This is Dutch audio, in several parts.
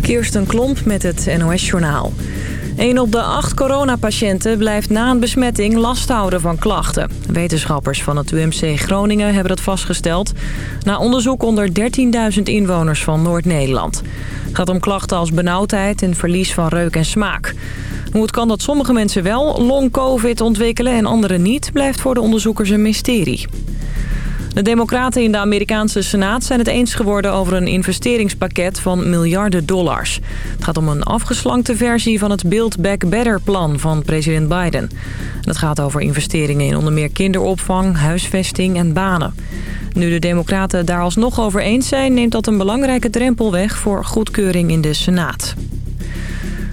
Kirsten Klomp met het NOS-journaal. Een op de acht coronapatiënten blijft na een besmetting last houden van klachten. Wetenschappers van het UMC Groningen hebben dat vastgesteld... na onderzoek onder 13.000 inwoners van Noord-Nederland. Het gaat om klachten als benauwdheid en verlies van reuk en smaak. Hoe het kan dat sommige mensen wel long-covid ontwikkelen en anderen niet... blijft voor de onderzoekers een mysterie. De democraten in de Amerikaanse Senaat zijn het eens geworden over een investeringspakket van miljarden dollars. Het gaat om een afgeslankte versie van het Build Back Better plan van president Biden. Dat gaat over investeringen in onder meer kinderopvang, huisvesting en banen. Nu de democraten daar alsnog over eens zijn, neemt dat een belangrijke drempel weg voor goedkeuring in de Senaat.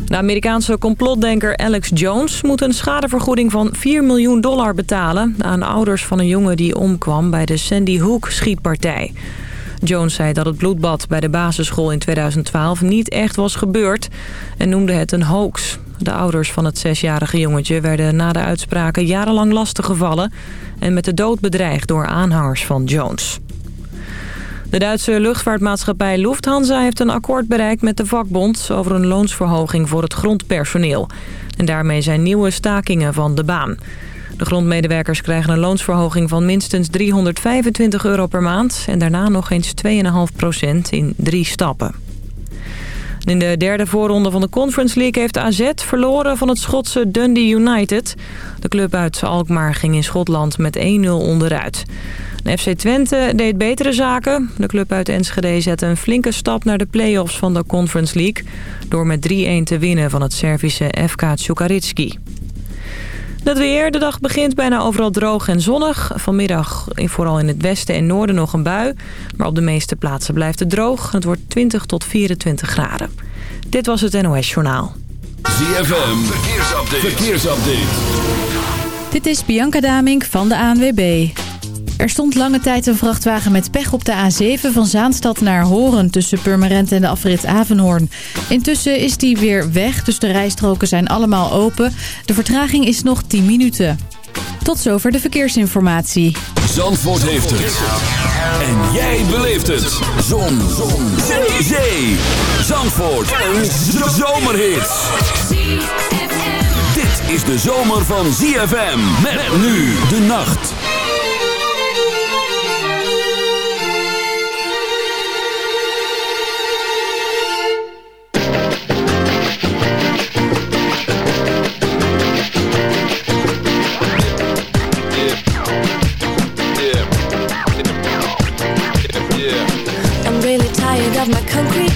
De Amerikaanse complotdenker Alex Jones moet een schadevergoeding van 4 miljoen dollar betalen... aan ouders van een jongen die omkwam bij de Sandy Hook schietpartij. Jones zei dat het bloedbad bij de basisschool in 2012 niet echt was gebeurd... en noemde het een hoax. De ouders van het zesjarige jongetje werden na de uitspraken jarenlang lastiggevallen... en met de dood bedreigd door aanhangers van Jones. De Duitse luchtvaartmaatschappij Lufthansa heeft een akkoord bereikt met de vakbond... over een loonsverhoging voor het grondpersoneel. En daarmee zijn nieuwe stakingen van de baan. De grondmedewerkers krijgen een loonsverhoging van minstens 325 euro per maand... en daarna nog eens 2,5 procent in drie stappen. In de derde voorronde van de Conference League heeft AZ verloren van het Schotse Dundee United. De club uit Alkmaar ging in Schotland met 1-0 onderuit. De FC Twente deed betere zaken. De club uit Enschede zette een flinke stap naar de play-offs van de Conference League... door met 3-1 te winnen van het Servische FK Tsukaritski. Het weer. De dag begint bijna overal droog en zonnig. Vanmiddag vooral in het westen en noorden nog een bui. Maar op de meeste plaatsen blijft het droog. Het wordt 20 tot 24 graden. Dit was het NOS Journaal. ZFM. Verkeersupdate. Verkeersupdate. Dit is Bianca Damink van de ANWB. Er stond lange tijd een vrachtwagen met pech op de A7 van Zaanstad naar Horen... tussen Purmerend en de afrit Avenhoorn. Intussen is die weer weg, dus de rijstroken zijn allemaal open. De vertraging is nog 10 minuten. Tot zover de verkeersinformatie. Zandvoort heeft het. En jij beleeft het. Zon. Zon. Zee. Zandvoort. Een zomerhit. Dit is de zomer van ZFM. Met nu de nacht.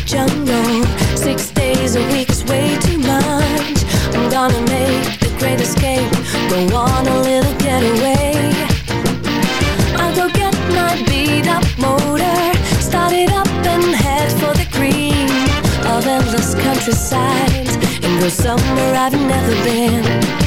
Jungle. Six days a week is way too much. I'm gonna make the great escape. Go on a little getaway. I'll go get my beat up motor. Start it up and head for the green Of endless countryside And go somewhere I've never been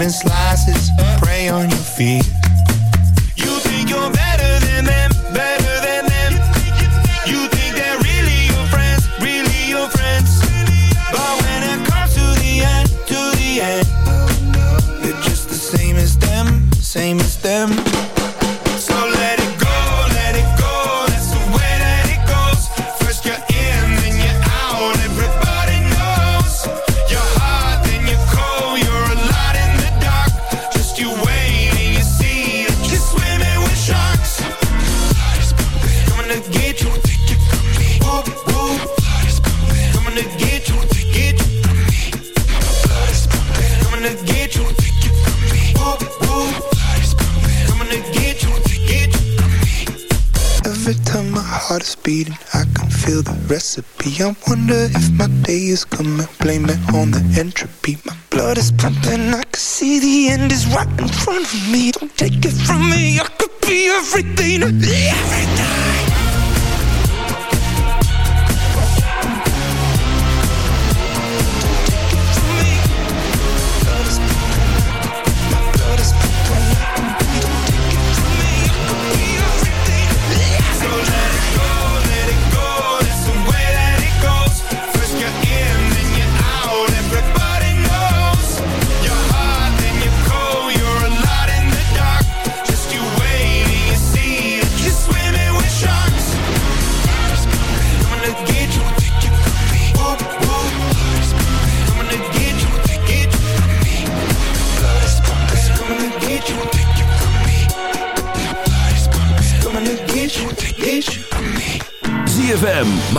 even sleep.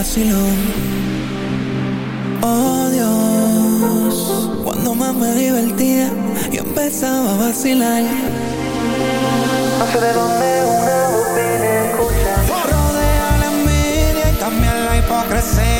Vacilón. Oh Dios, cuando más me divertía, yo empezaba a vacilar. No sé de dónde una voz viene escucha. Rodea la envidia y también la hipocresía.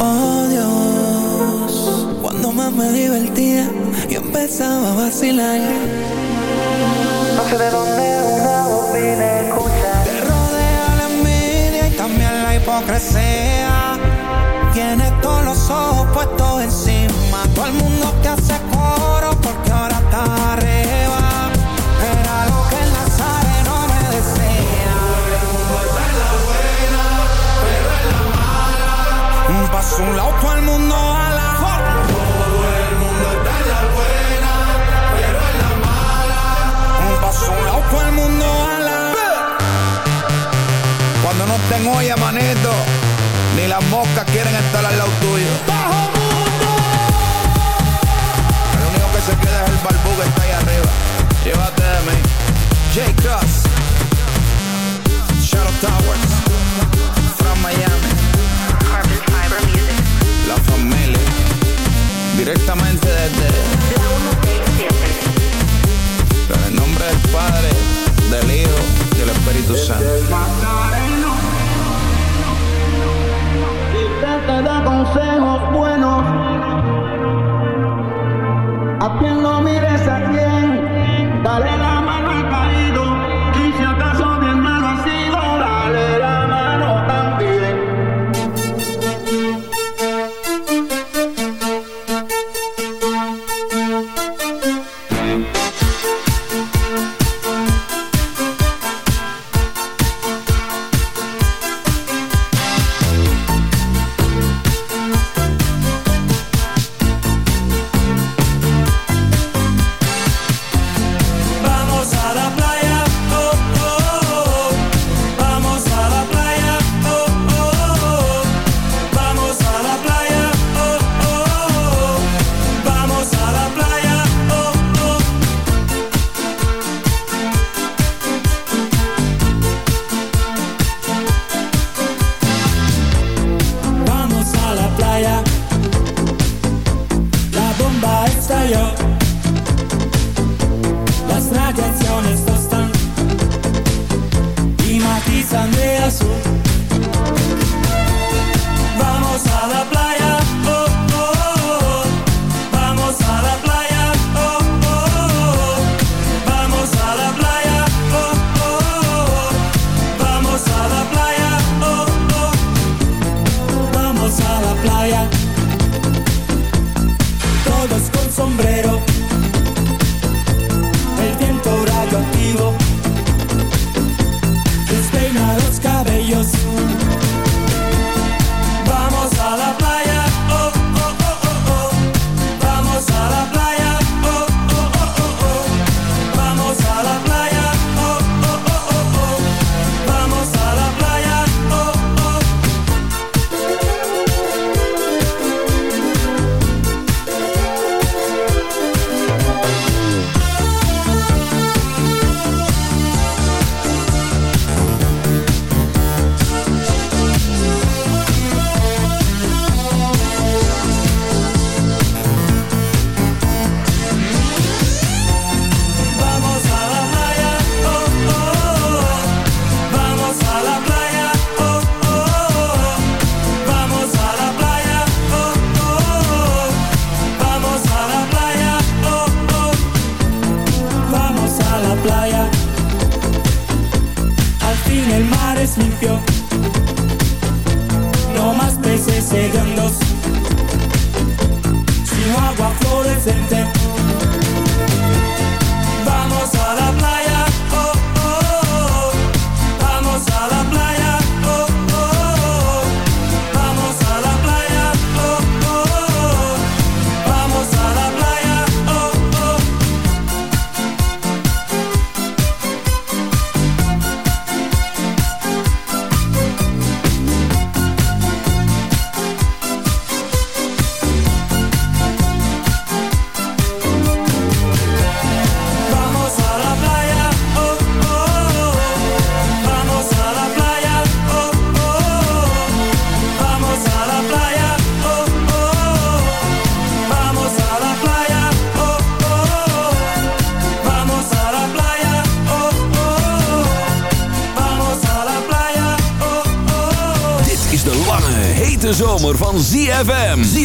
Oh Dios, cuando más me divertía, yo empezaba a vacilar. No sé de dónde una voz viene escucha. Te rodea la envidia y también la hipocresía. Tienes todos los ojos puestos encima. Todo el mundo te hace coro porque ahora estás arriba. Paso a un lado, todo el mundo a la Un paso a un lado, el mundo a la Cuando no estén olla, manito, ni las moscas quieren estar al lado tuyo. El único que se queda es el barbú que está ahí arriba. Llévate de mí. J. Cross. Shadow Towers. From Miami. Directamente desde. En el nombre del Padre, del Hijo y del Espíritu Santo. te da consejos buenos.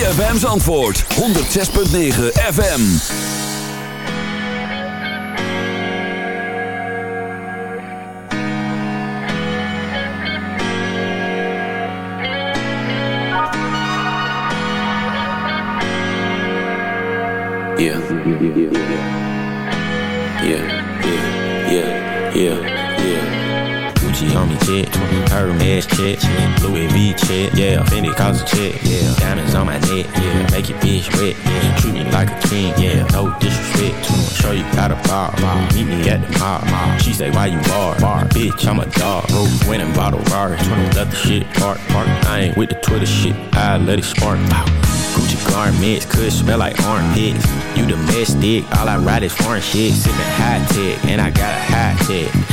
ZFM's antwoord, 106.9 FM. Yeah, yeah, shit. 20 ass check. Louis V check, yeah. Fendi cause a check, yeah. Diamonds on my neck, yeah. Make your bitch wet, yeah. Treat me like a king, yeah. No disrespect to. Show you how to bar, bar. Meet me at the bar. She say, why you bar, bar? Bitch, I'm a dog. Rose winning bottle, bar. 20 left the shit, park, park. I ain't with the Twitter shit. I let it spark, wow. Gucci garments could smell like armpits. You domestic, all I ride is foreign shit. Sippin' high tech, and I got a high tech.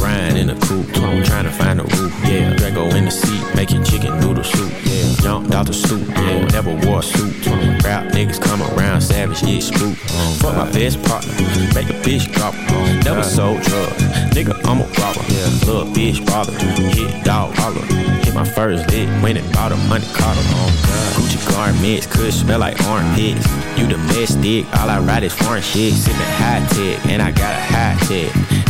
Grind in the coupe, I'm trying to find a roof, yeah. Draco in the seat, making chicken noodle soup, yeah. Jumped out the stoop, yeah. Never wore a suit. Rap niggas come around, savage, yeah, spook. Fuck my best partner, make a bitch drop. Never sold drugs, nigga, I'm a robber. Yeah. Little bitch bother, hit dog holler. Hit my first lick, went and bought a money carter. Oh, Gucci garments could smell like armpits. You domestic, all I ride is foreign shit. Sippin' high tech, and I got a high tech.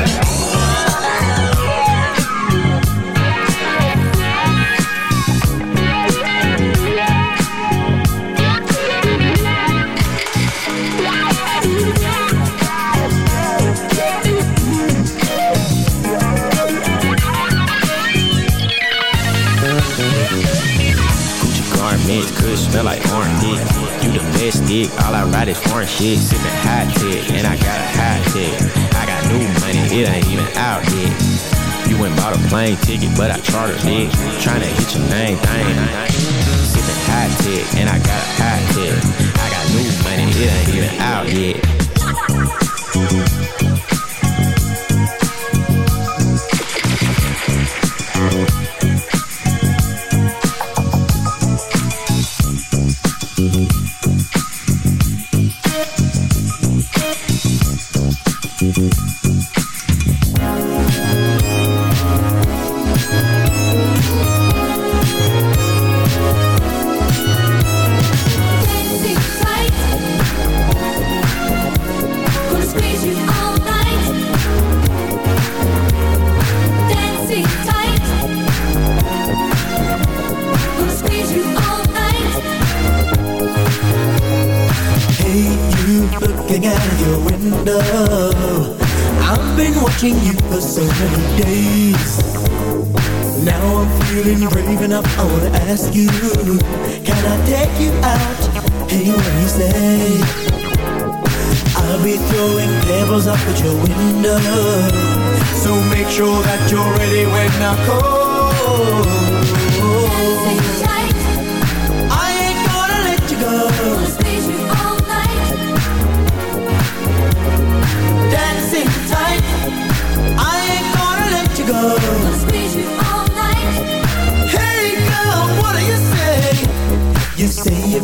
Domestic, all I ride is foreign shit. Sippin' hot tech, and I got a hot tech. I got new money, it ain't even out yet. You went bought a plane ticket, but I chartered it. Tryna hit your main thing. Sippin' high tech, and I got a high tech. I got new money, it ain't even out yet.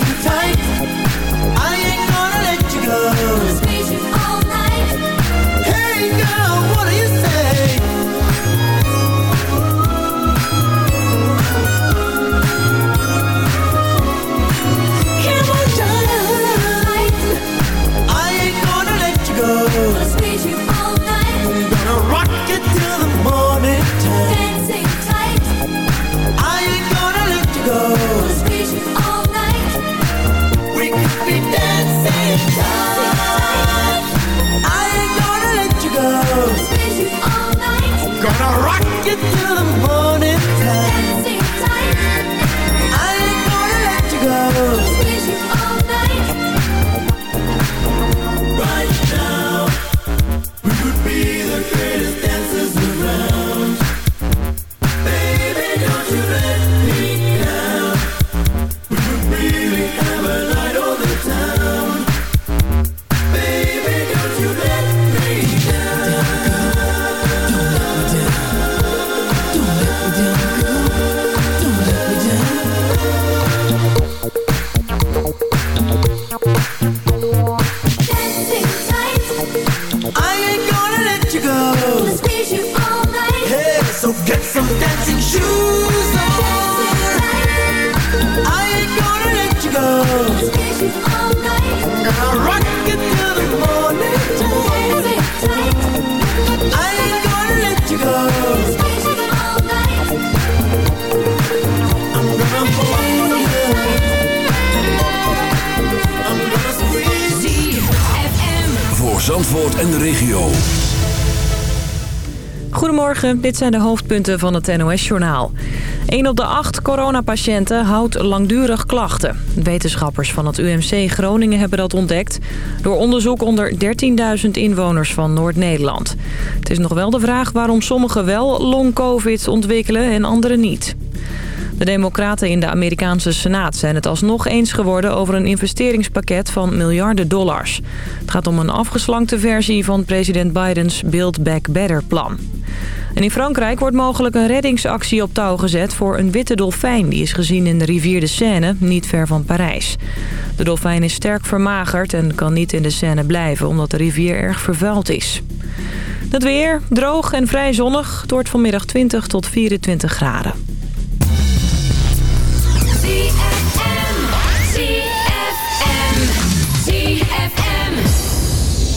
Time. rock you to the moon. Goedemorgen, dit zijn de hoofdpunten van het NOS-journaal. 1 op de 8 coronapatiënten houdt langdurig klachten. Wetenschappers van het UMC Groningen hebben dat ontdekt... door onderzoek onder 13.000 inwoners van Noord-Nederland. Het is nog wel de vraag waarom sommigen wel long-covid ontwikkelen en anderen niet. De democraten in de Amerikaanse Senaat zijn het alsnog eens geworden over een investeringspakket van miljarden dollars. Het gaat om een afgeslankte versie van president Bidens Build Back Better plan. En in Frankrijk wordt mogelijk een reddingsactie op touw gezet voor een witte dolfijn. Die is gezien in de rivier de Seine, niet ver van Parijs. De dolfijn is sterk vermagerd en kan niet in de Seine blijven omdat de rivier erg vervuild is. Het weer, droog en vrij zonnig. Het vanmiddag 20 tot 24 graden.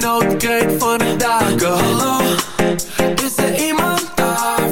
no good for de dagen. hello, is there iemand daar?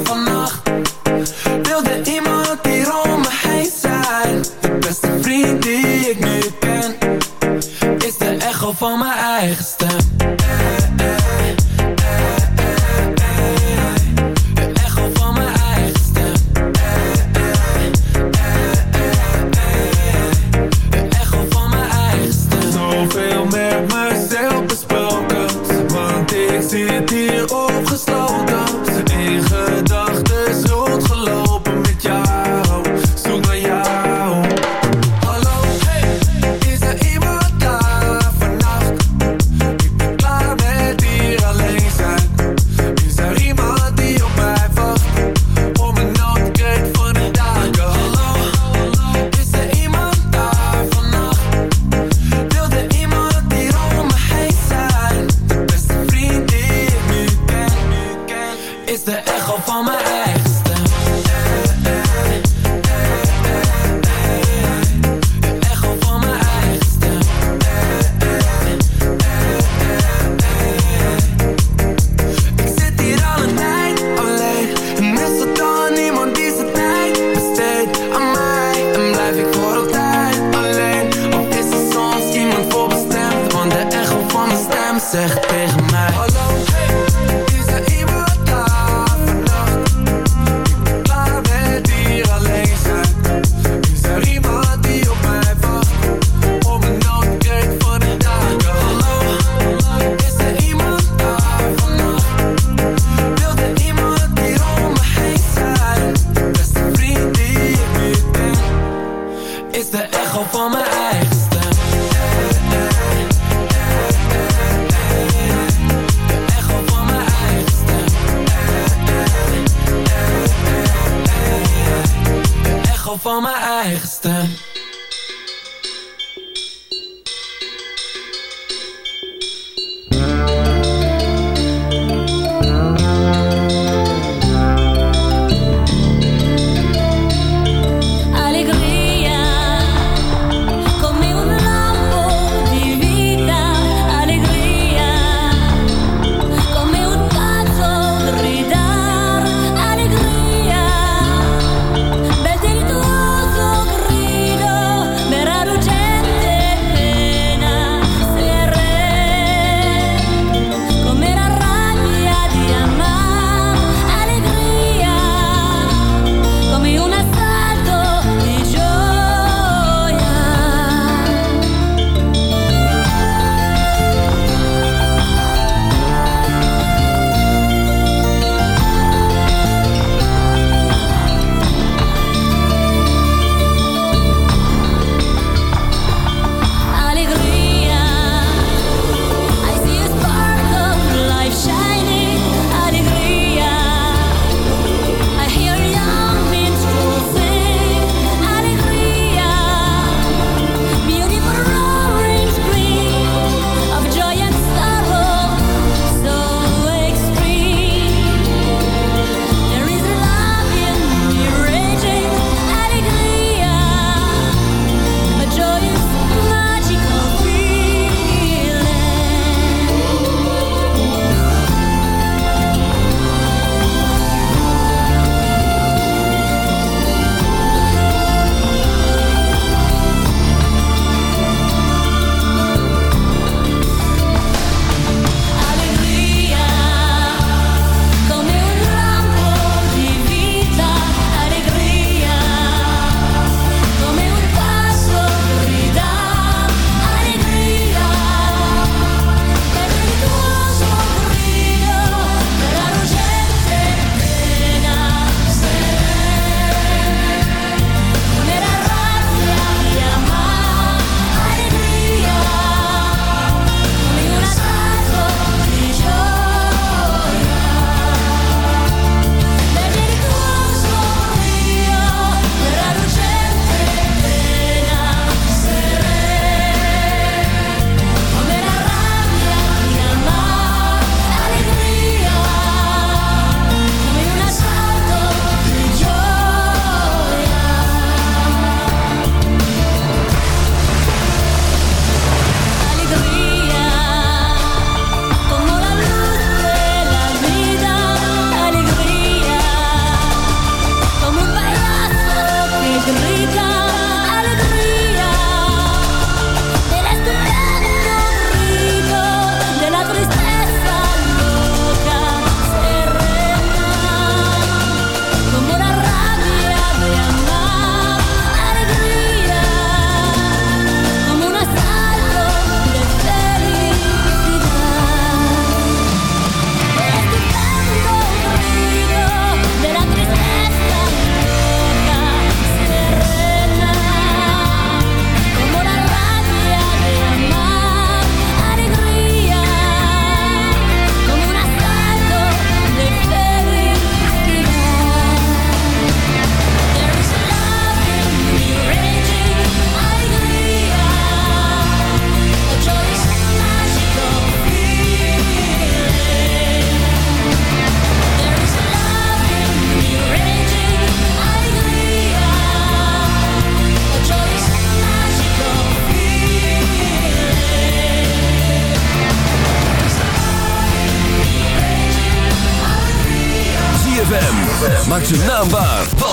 gewoon van mijn eigen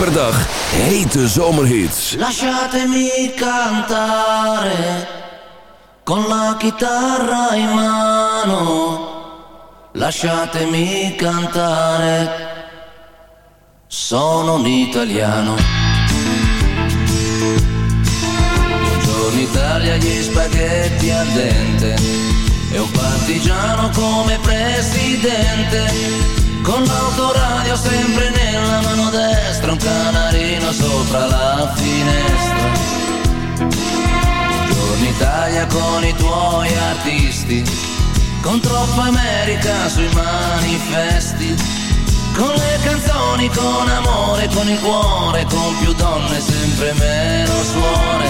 Per dag. Hete zomerhits. Lasciatemi cantare con la chitarra in mano. Lasciatemi cantare. Sono un italiano. Buongiorno Italia, gli spaghetti al dente. E un partigiano come presidente. Con l'autoradio sempre nella mano destra, un canarino sopra la finestra. Buongiorno Italia con i tuoi artisti, con troppa America sui manifesti, con le canzoni, con amore, con il cuore, con più donne, sempre meno suore.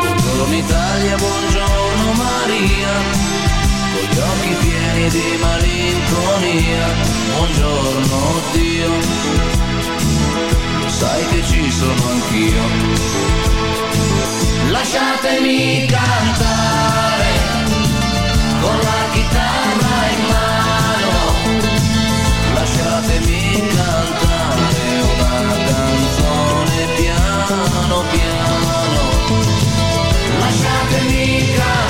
Buongiorno Italia, buongiorno Maria, con gli occhi pieni di malinconia, buongiorno Dio, sai che ci sono anch'io. Lasciatemi cantare con la chitarra in mano, lasciatemi cantare una canzone piano piano, lasciatemi cantare